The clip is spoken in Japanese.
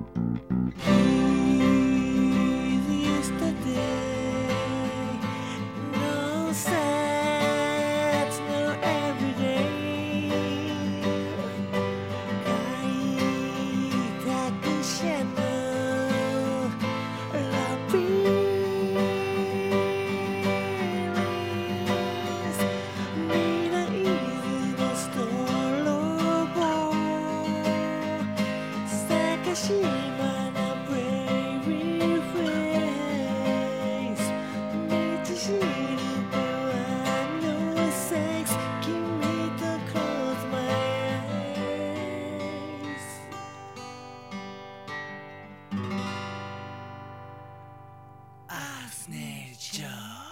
Música ますね。じゃあ。